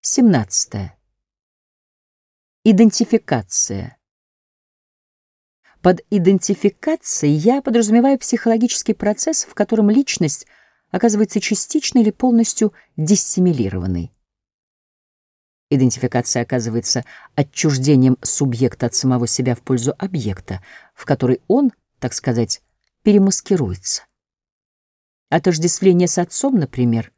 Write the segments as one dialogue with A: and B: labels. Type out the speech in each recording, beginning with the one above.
A: 17. Идентификация. Под идентификацией я подразумеваю психологический процесс, в котором личность оказывается частично или полностью диссимилированной. Идентификация оказывается отчуждением субъекта от самого себя в пользу объекта, в который он, так сказать, перемаскируется. Отождествление с отцом, например,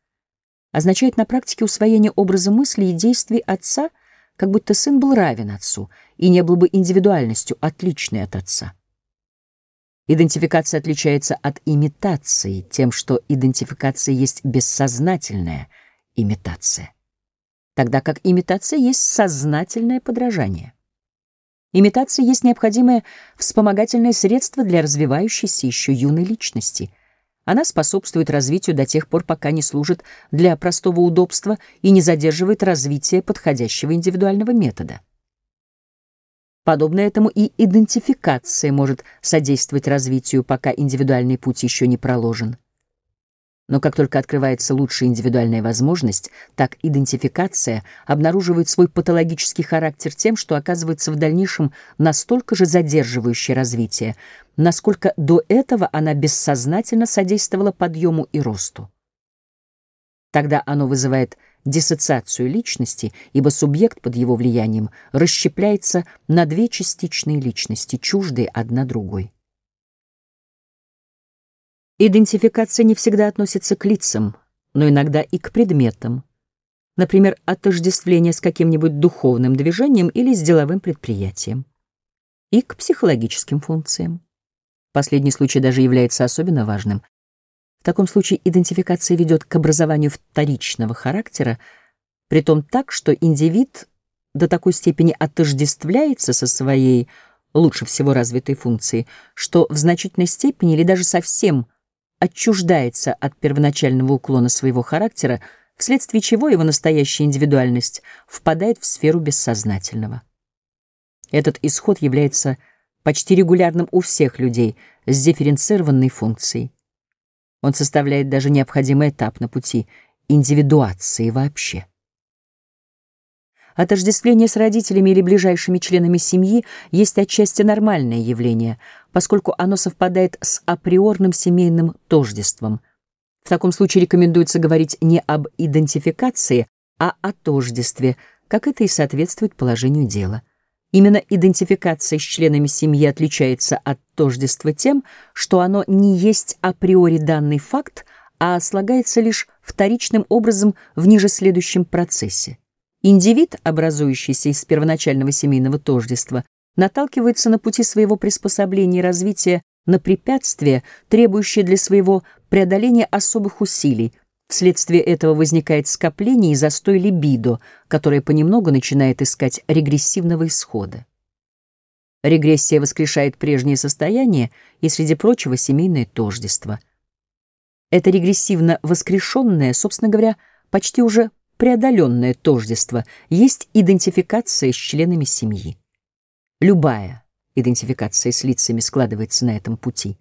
A: означает на практике усвоение образа мысли и действий отца, как будто сын был равен отцу и не был бы индивидуальностью, отличной от отца. Идентификация отличается от имитации тем, что идентификация есть бессознательная имитация тогда как имитация есть сознательное подражание. Имитация есть необходимое вспомогательное средство для развивающейся еще юной личности. Она способствует развитию до тех пор, пока не служит для простого удобства и не задерживает развитие подходящего индивидуального метода. Подобно этому и идентификация может содействовать развитию, пока индивидуальный путь еще не проложен. Но как только открывается лучшая индивидуальная возможность, так идентификация обнаруживает свой патологический характер тем, что оказывается в дальнейшем настолько же задерживающей развитие, насколько до этого она бессознательно содействовала подъему и росту. Тогда оно вызывает диссоциацию личности, ибо субъект под его влиянием расщепляется на две частичные личности, чуждые одна другой. Идентификация не всегда относится к лицам, но иногда и к предметам. Например, отождествление с каким-нибудь духовным движением или с деловым предприятием. И к психологическим функциям. Последний случай даже является особенно важным. В таком случае идентификация ведет к образованию вторичного характера, притом так, что индивид до такой степени отождествляется со своей лучше всего развитой функцией, что в значительной степени или даже совсем – отчуждается от первоначального уклона своего характера, вследствие чего его настоящая индивидуальность впадает в сферу бессознательного. Этот исход является почти регулярным у всех людей с дифференцированной функцией. Он составляет даже необходимый этап на пути индивидуации вообще. Отождествление с родителями или ближайшими членами семьи есть отчасти нормальное явление, поскольку оно совпадает с априорным семейным тождеством. В таком случае рекомендуется говорить не об идентификации, а о тождестве, как это и соответствует положению дела. Именно идентификация с членами семьи отличается от тождества тем, что оно не есть априори данный факт, а слагается лишь вторичным образом в ниже следующем процессе. Индивид, образующийся из первоначального семейного тождества, наталкивается на пути своего приспособления и развития на препятствия, требующие для своего преодоления особых усилий. Вследствие этого возникает скопление и застой либидо, которое понемногу начинает искать регрессивного исхода. Регрессия воскрешает прежнее состояние и, среди прочего, семейное тождество. Это регрессивно воскрешенное, собственно говоря, почти уже преодоленное тождество есть идентификация с членами семьи. Любая идентификация с лицами складывается на этом пути.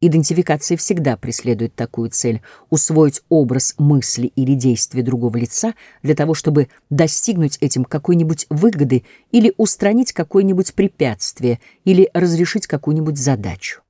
A: Идентификация всегда преследует такую цель — усвоить образ мысли или действия другого лица для того, чтобы достигнуть этим какой-нибудь выгоды или устранить какое-нибудь препятствие или разрешить какую-нибудь задачу.